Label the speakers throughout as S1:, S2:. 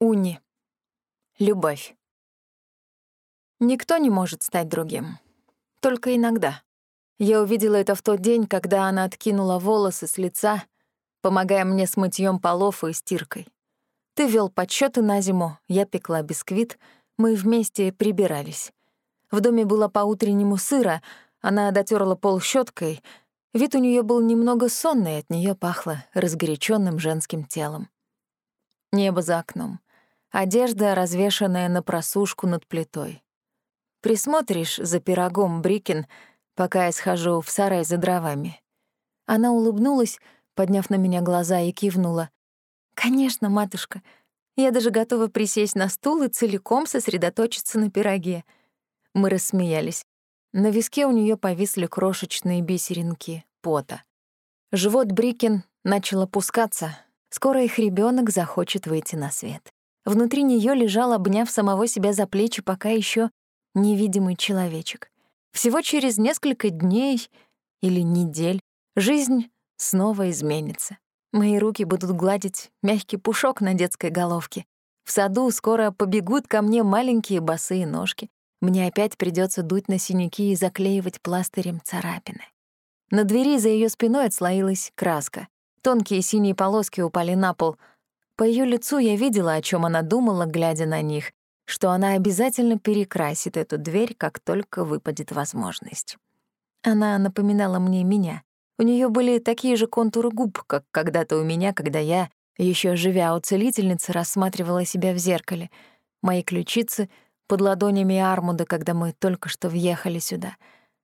S1: Уни. Любовь. Никто не может стать другим. Только иногда. Я увидела это в тот день, когда она откинула волосы с лица, помогая мне с мытьем полов и стиркой. Ты вел подсчеты на зиму, я пекла бисквит, мы вместе прибирались. В доме было по-утреннему сыро, она дотерла пол щеткой. Вид у нее был немного сонный, от нее пахло разгоряченным женским телом. Небо за окном одежда, развешанная на просушку над плитой. Присмотришь за пирогом Брикин, пока я схожу в сарай за дровами. Она улыбнулась, подняв на меня глаза и кивнула. «Конечно, матушка. Я даже готова присесть на стул и целиком сосредоточиться на пироге». Мы рассмеялись. На виске у нее повисли крошечные бисеринки пота. Живот Брикин начал опускаться. Скоро их ребенок захочет выйти на свет. Внутри нее лежал, обняв самого себя за плечи, пока еще невидимый человечек. Всего через несколько дней или недель жизнь снова изменится. Мои руки будут гладить мягкий пушок на детской головке. В саду скоро побегут ко мне маленькие босые ножки. Мне опять придется дуть на синяки и заклеивать пластырем царапины. На двери за ее спиной отслоилась краска. Тонкие синие полоски упали на пол — по ее лицу я видела, о чем она думала, глядя на них, что она обязательно перекрасит эту дверь, как только выпадет возможность. Она напоминала мне меня. У нее были такие же контуры губ, как когда-то у меня, когда я, еще живя у целительницы, рассматривала себя в зеркале. Мои ключицы под ладонями Армуда, когда мы только что въехали сюда.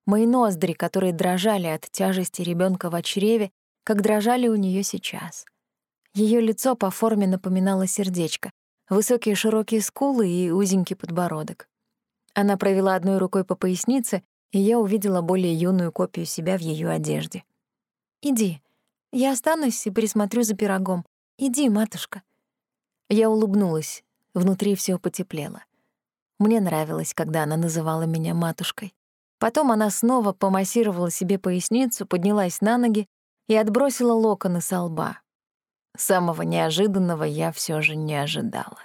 S1: Мои ноздри, которые дрожали от тяжести ребенка в чреве, как дрожали у нее сейчас. Ее лицо по форме напоминало сердечко, высокие широкие скулы и узенький подбородок. Она провела одной рукой по пояснице, и я увидела более юную копию себя в ее одежде. «Иди, я останусь и присмотрю за пирогом. Иди, матушка». Я улыбнулась, внутри все потеплело. Мне нравилось, когда она называла меня матушкой. Потом она снова помассировала себе поясницу, поднялась на ноги и отбросила локоны со лба, Самого неожиданного я все же не ожидала.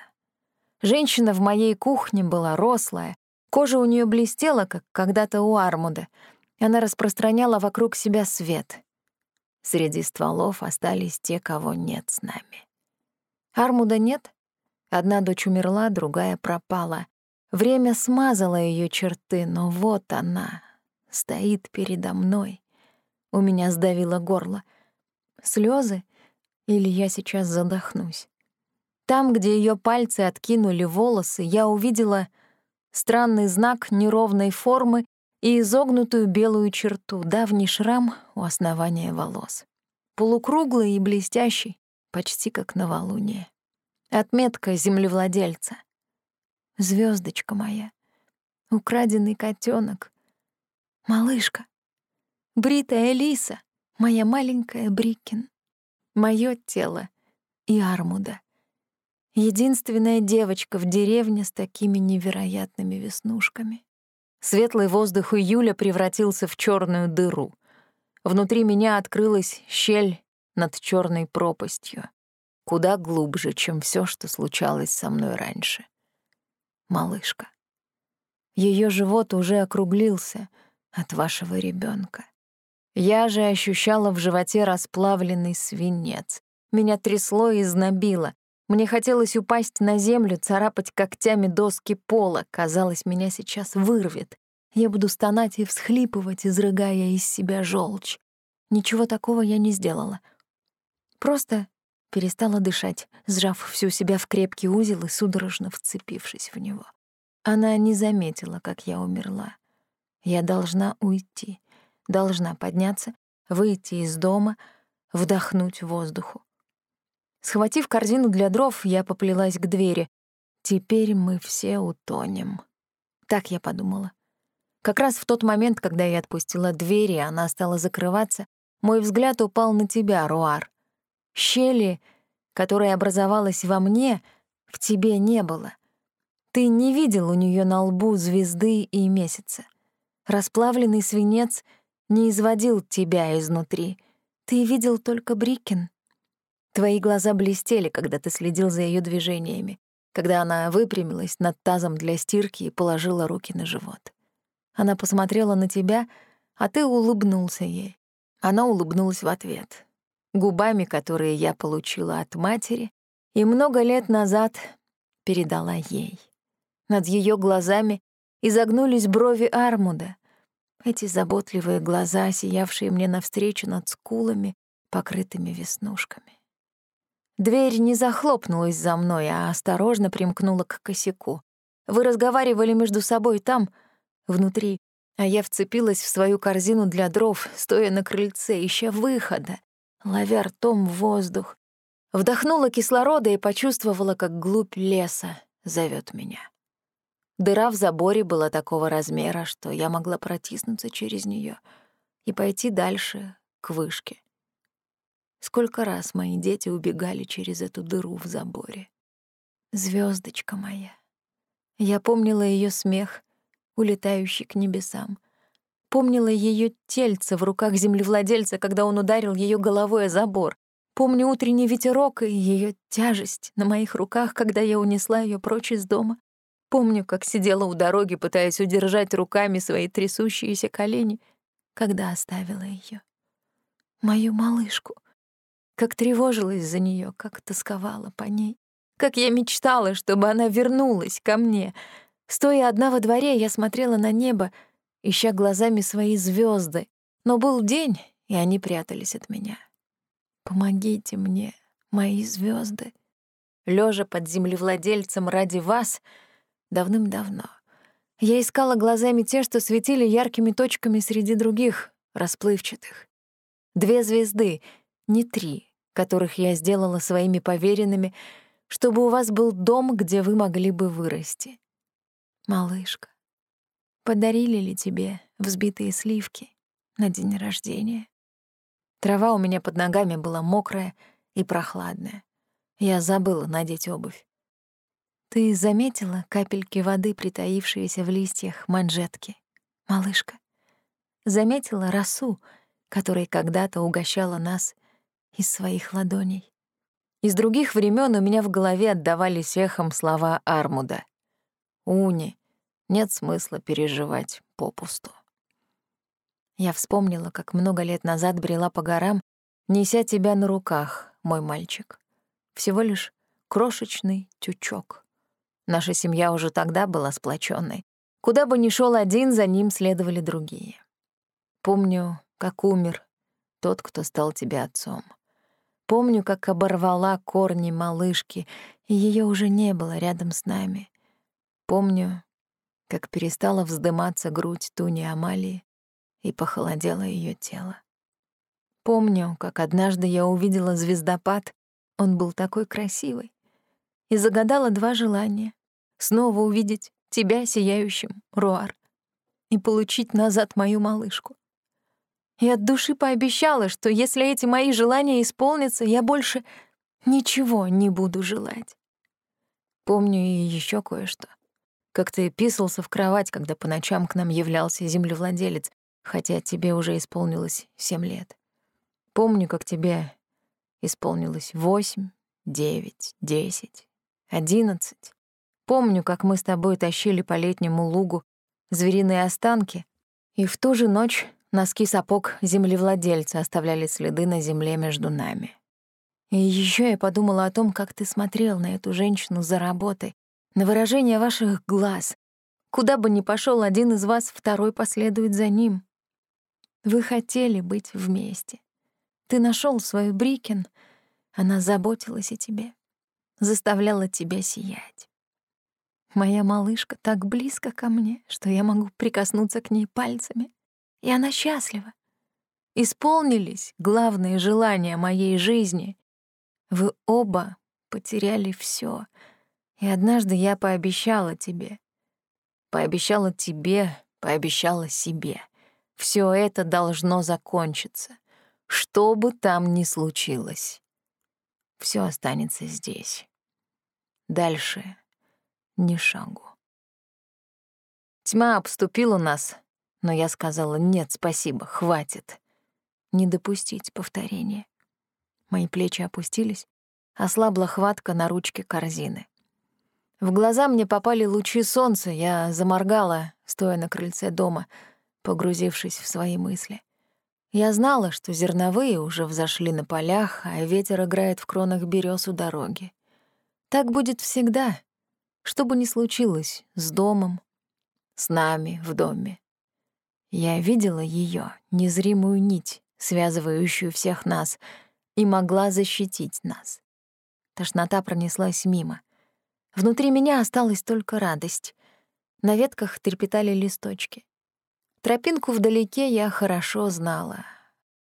S1: Женщина в моей кухне была рослая, кожа у нее блестела, как когда-то у Армуда. Она распространяла вокруг себя свет. Среди стволов остались те, кого нет с нами. Армуда нет. Одна дочь умерла, другая пропала. Время смазало ее черты, но вот она стоит передо мной. У меня сдавило горло. Слезы или я сейчас задохнусь. Там, где ее пальцы откинули волосы, я увидела странный знак неровной формы и изогнутую белую черту, давний шрам у основания волос. Полукруглый и блестящий, почти как новолуние. Отметка землевладельца. Звездочка моя. Украденный котенок. Малышка. Бритая Элиса. Моя маленькая Брикин моё тело и Армуда. Единственная девочка в деревне с такими невероятными веснушками. Светлый воздух июля превратился в черную дыру. Внутри меня открылась щель над черной пропастью, куда глубже, чем все, что случалось со мной раньше. Малышка. Ее живот уже округлился от вашего ребенка. Я же ощущала в животе расплавленный свинец. Меня трясло и знобило. Мне хотелось упасть на землю, царапать когтями доски пола. Казалось, меня сейчас вырвет. Я буду стонать и всхлипывать, изрыгая из себя желчь. Ничего такого я не сделала. Просто перестала дышать, сжав всю себя в крепкий узел и судорожно вцепившись в него. Она не заметила, как я умерла. Я должна уйти должна подняться, выйти из дома, вдохнуть воздуху. Схватив корзину для дров, я поплелась к двери. Теперь мы все утонем. Так я подумала. Как раз в тот момент, когда я отпустила дверь, и она стала закрываться, мой взгляд упал на тебя, Руар. Щели, которая образовалась во мне, в тебе не было. Ты не видел у нее на лбу звезды и месяца. Расплавленный свинец — не изводил тебя изнутри. Ты видел только Брикин. Твои глаза блестели, когда ты следил за ее движениями. когда она выпрямилась над тазом для стирки и положила руки на живот. Она посмотрела на тебя, а ты улыбнулся ей. Она улыбнулась в ответ. Губами, которые я получила от матери, и много лет назад передала ей. Над ее глазами изогнулись брови Армуда. Эти заботливые глаза, сиявшие мне навстречу над скулами, покрытыми веснушками. Дверь не захлопнулась за мной, а осторожно примкнула к косяку. Вы разговаривали между собой там, внутри, а я вцепилась в свою корзину для дров, стоя на крыльце, ища выхода, ловя ртом воздух. Вдохнула кислорода и почувствовала, как глубь леса зовет меня. Дыра в заборе была такого размера, что я могла протиснуться через нее и пойти дальше, к вышке. Сколько раз мои дети убегали через эту дыру в заборе. Звездочка моя. Я помнила ее смех, улетающий к небесам. Помнила ее тельце в руках землевладельца, когда он ударил ее головой о забор. Помню утренний ветерок и ее тяжесть на моих руках, когда я унесла ее прочь из дома. Помню, как сидела у дороги, пытаясь удержать руками свои трясущиеся колени, когда оставила ее. Мою малышку — как тревожилась за нее, как тосковала по ней. Как я мечтала, чтобы она вернулась ко мне. Стоя одна во дворе, я смотрела на небо, ища глазами свои звезды. Но был день, и они прятались от меня. Помогите мне, мои звезды. Лежа под землевладельцем ради вас давным-давно. Я искала глазами те, что светили яркими точками среди других, расплывчатых. Две звезды, не три, которых я сделала своими поверенными, чтобы у вас был дом, где вы могли бы вырасти. Малышка, подарили ли тебе взбитые сливки на день рождения? Трава у меня под ногами была мокрая и прохладная. Я забыла надеть обувь. Ты заметила капельки воды, притаившиеся в листьях манжетки, малышка? Заметила росу, которой когда-то угощала нас из своих ладоней. Из других времен у меня в голове отдавались эхом слова Армуда. «Уни, нет смысла переживать попусту». Я вспомнила, как много лет назад брела по горам, неся тебя на руках, мой мальчик. Всего лишь крошечный тючок. Наша семья уже тогда была сплоченной. Куда бы ни шел один, за ним следовали другие. Помню, как умер тот, кто стал тебе отцом. Помню, как оборвала корни малышки, и ее уже не было рядом с нами. Помню, как перестала вздыматься грудь Туни Амалии и похолодело ее тело. Помню, как однажды я увидела звездопад, он был такой красивый, и загадала два желания — снова увидеть тебя сияющим, Руар, и получить назад мою малышку и от души пообещала, что если эти мои желания исполнятся, я больше ничего не буду желать. Помню и еще кое-что. Как ты писался в кровать, когда по ночам к нам являлся землевладелец, хотя тебе уже исполнилось семь лет. Помню, как тебе исполнилось восемь, девять, десять, одиннадцать. Помню, как мы с тобой тащили по летнему лугу звериные останки, и в ту же ночь Носки сапог землевладельца оставляли следы на земле между нами. И еще я подумала о том, как ты смотрел на эту женщину за работой, на выражение ваших глаз. Куда бы ни пошел один из вас, второй последует за ним. Вы хотели быть вместе. Ты нашел свою Брикен, она заботилась о тебе, заставляла тебя сиять. Моя малышка так близко ко мне, что я могу прикоснуться к ней пальцами и она счастлива. Исполнились главные желания моей жизни. Вы оба потеряли все, и однажды я пообещала тебе. Пообещала тебе, пообещала себе. Все это должно закончиться, что бы там ни случилось. Все останется здесь. Дальше ни шагу. Тьма обступила нас, но я сказала «нет, спасибо, хватит». Не допустить повторения. Мои плечи опустились, ослабла хватка на ручке корзины. В глаза мне попали лучи солнца, я заморгала, стоя на крыльце дома, погрузившись в свои мысли. Я знала, что зерновые уже взошли на полях, а ветер играет в кронах берез у дороги. Так будет всегда, что бы ни случилось с домом, с нами в доме. Я видела ее, незримую нить, связывающую всех нас, и могла защитить нас. Тошнота пронеслась мимо. Внутри меня осталась только радость. На ветках трепетали листочки. Тропинку вдалеке я хорошо знала.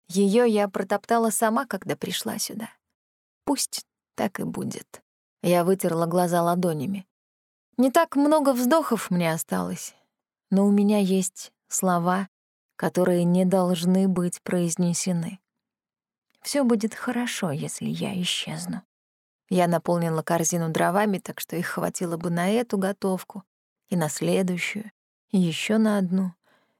S1: Ее я протоптала сама, когда пришла сюда. Пусть так и будет. Я вытерла глаза ладонями. Не так много вздохов мне осталось, но у меня есть слова, которые не должны быть произнесены. Все будет хорошо, если я исчезну. Я наполнила корзину дровами, так что их хватило бы на эту готовку, и на следующую, и еще на одну.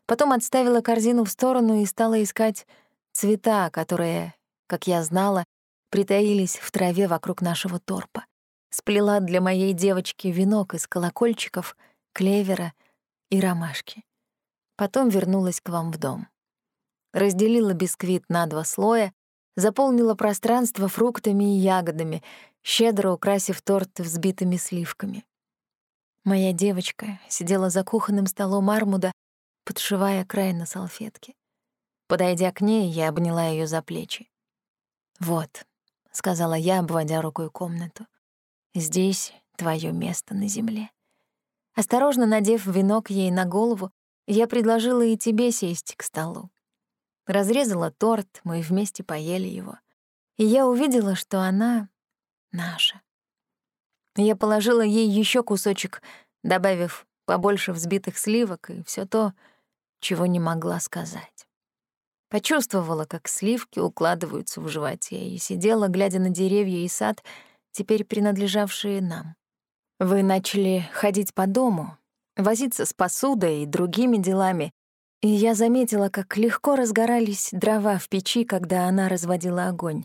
S1: Потом отставила корзину в сторону и стала искать цвета, которые, как я знала, притаились в траве вокруг нашего торпа. Сплела для моей девочки венок из колокольчиков, клевера и ромашки. Потом вернулась к вам в дом. Разделила бисквит на два слоя, заполнила пространство фруктами и ягодами, щедро украсив торт взбитыми сливками. Моя девочка сидела за кухонным столом Армуда подшивая край на салфетке. Подойдя к ней, я обняла ее за плечи. «Вот», — сказала я, обводя рукой комнату, — «здесь твое место на земле». Осторожно надев венок ей на голову, я предложила и тебе сесть к столу. Разрезала торт, мы вместе поели его. И я увидела, что она наша. Я положила ей еще кусочек, добавив побольше взбитых сливок и все то, чего не могла сказать. Почувствовала, как сливки укладываются в животе, и сидела, глядя на деревья и сад, теперь принадлежавшие нам. Вы начали ходить по дому, возиться с посудой и другими делами, и я заметила, как легко разгорались дрова в печи, когда она разводила огонь.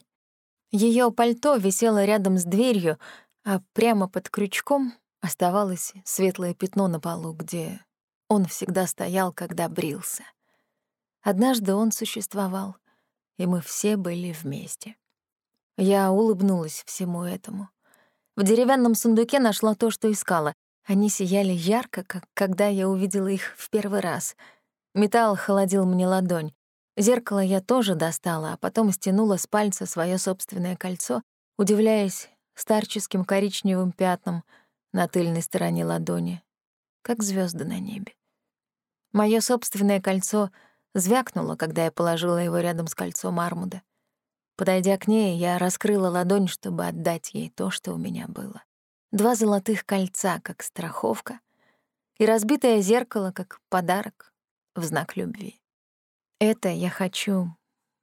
S1: Ее пальто висело рядом с дверью, а прямо под крючком оставалось светлое пятно на полу, где он всегда стоял, когда брился. Однажды он существовал, и мы все были вместе. Я улыбнулась всему этому. В деревянном сундуке нашла то, что искала. Они сияли ярко, как когда я увидела их в первый раз. Металл холодил мне ладонь. Зеркало я тоже достала, а потом стянула с пальца свое собственное кольцо, удивляясь старческим коричневым пятнам на тыльной стороне ладони, как звезды на небе. Мое собственное кольцо звякнуло, когда я положила его рядом с кольцом Армуда. Подойдя к ней, я раскрыла ладонь, чтобы отдать ей то, что у меня было. Два золотых кольца, как страховка, и разбитое зеркало, как подарок в знак любви. Это я хочу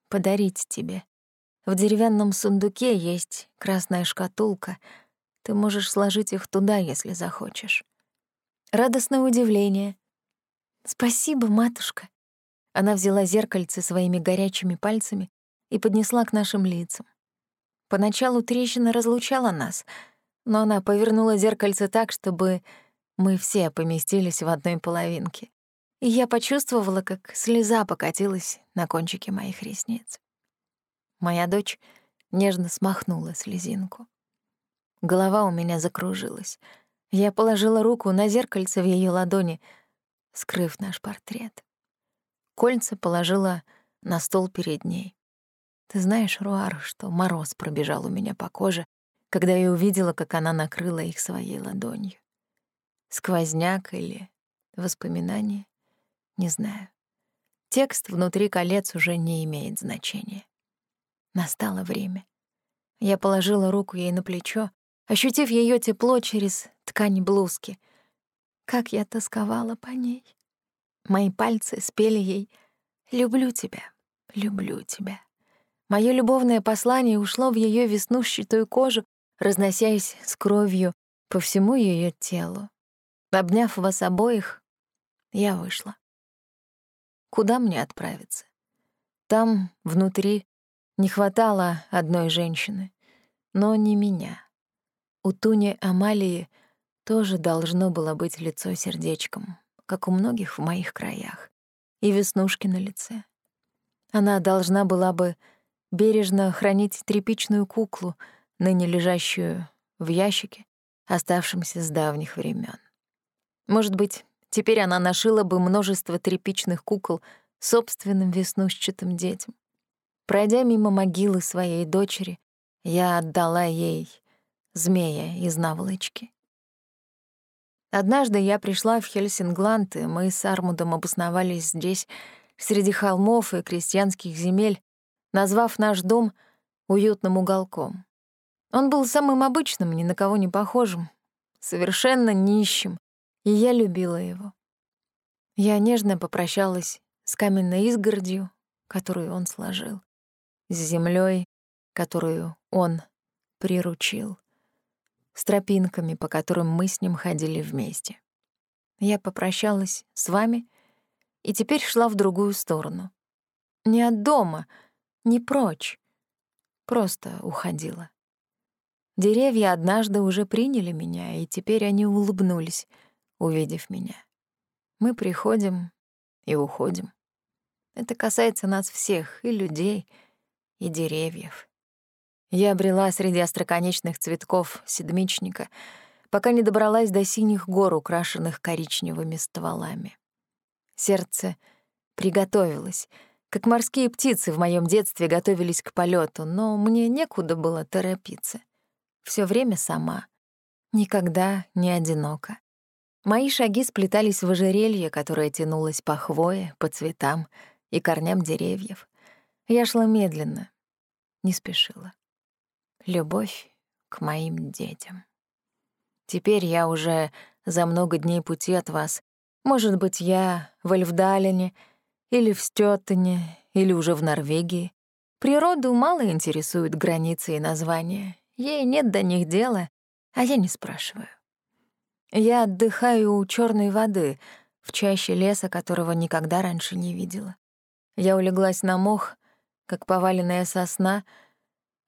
S1: подарить тебе. В деревянном сундуке есть красная шкатулка. Ты можешь сложить их туда, если захочешь. Радостное удивление, «Спасибо, матушка». Она взяла зеркальце своими горячими пальцами и поднесла к нашим лицам. Поначалу трещина разлучала нас, но она повернула зеркальце так, чтобы мы все поместились в одной половинке. И я почувствовала, как слеза покатилась на кончике моих ресниц. Моя дочь нежно смахнула слезинку. Голова у меня закружилась. Я положила руку на зеркальце в ее ладони — скрыв наш портрет. Кольца положила на стол перед ней. Ты знаешь, Руар, что мороз пробежал у меня по коже, когда я увидела, как она накрыла их своей ладонью. Сквозняк или воспоминание? Не знаю. Текст внутри колец уже не имеет значения. Настало время. Я положила руку ей на плечо, ощутив ее тепло через ткань блузки — как я тосковала по ней. Мои пальцы спели ей «Люблю тебя, люблю тебя». Мое любовное послание ушло в ее веснушчатую кожу, разносясь с кровью по всему ее телу. Обняв вас обоих, я вышла. Куда мне отправиться? Там, внутри, не хватало одной женщины, но не меня. У Туни Амалии тоже должно было быть лицо сердечком, как у многих в моих краях, и веснушки на лице. Она должна была бы бережно хранить тряпичную куклу, ныне лежащую в ящике, оставшемся с давних времен. Может быть, теперь она нашила бы множество тряпичных кукол собственным веснушчатым детям. Пройдя мимо могилы своей дочери, я отдала ей змея из наволочки. Однажды я пришла в Хельсингланд, и мы с Армудом обосновались здесь, среди холмов и крестьянских земель, назвав наш дом уютным уголком. Он был самым обычным, ни на кого не похожим, совершенно нищим, и я любила его. Я нежно попрощалась с каменной изгородью, которую он сложил, с землей, которую он приручил, с тропинками, по которым мы с ним ходили вместе. Я попрощалась с вами и теперь шла в другую сторону. Не от дома, не прочь, просто уходила. Деревья однажды уже приняли меня, и теперь они улыбнулись, увидев меня. Мы приходим и уходим. Это касается нас всех, и людей, и деревьев. Я брела среди остроконечных цветков седмичника, пока не добралась до синих гор, украшенных коричневыми стволами. Сердце приготовилось — как морские птицы в моем детстве готовились к полету, но мне некуда было торопиться все время сама. Никогда не одиноко. Мои шаги сплетались в ожерелье, которое тянулось по хвое, по цветам и корням деревьев. Я шла медленно, не спешила. Любовь к моим детям. Теперь я уже за много дней пути от вас. Может быть, я в Эльфдалине или в Стёттене, или уже в Норвегии. Природу мало интересуют границы и названия. Ей нет до них дела, а я не спрашиваю. Я отдыхаю у черной воды, в чаще леса, которого никогда раньше не видела. Я улеглась на мох, как поваленная сосна,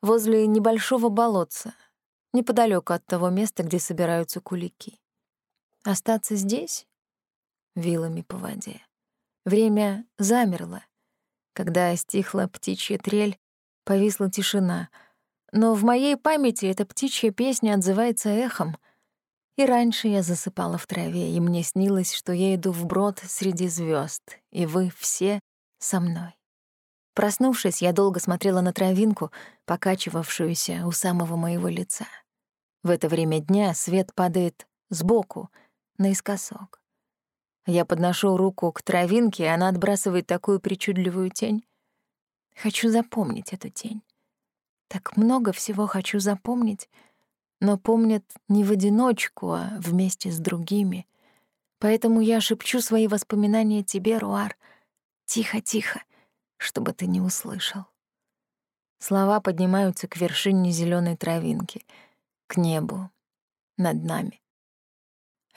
S1: возле небольшого болотца, неподалеку от того места, где собираются кулики. Остаться здесь? Вилами по воде. Время замерло. Когда стихла птичья трель, повисла тишина — но в моей памяти эта птичья песня отзывается эхом. И раньше я засыпала в траве, и мне снилось, что я иду вброд среди звезд, и вы все со мной. Проснувшись, я долго смотрела на травинку, покачивавшуюся у самого моего лица. В это время дня свет падает сбоку, наискосок. Я подношу руку к травинке, и она отбрасывает такую причудливую тень. Хочу запомнить эту тень. Так много всего хочу запомнить, но помнят не в одиночку, а вместе с другими. Поэтому я шепчу свои воспоминания тебе, Руар, тихо-тихо, чтобы ты не услышал. Слова поднимаются к вершине зеленой травинки, к небу, над нами.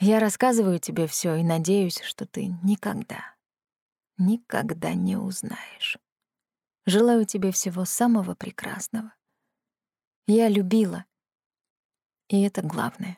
S1: Я рассказываю тебе все и надеюсь, что ты никогда, никогда не узнаешь. Желаю тебе всего самого прекрасного. Я любила. И это главное.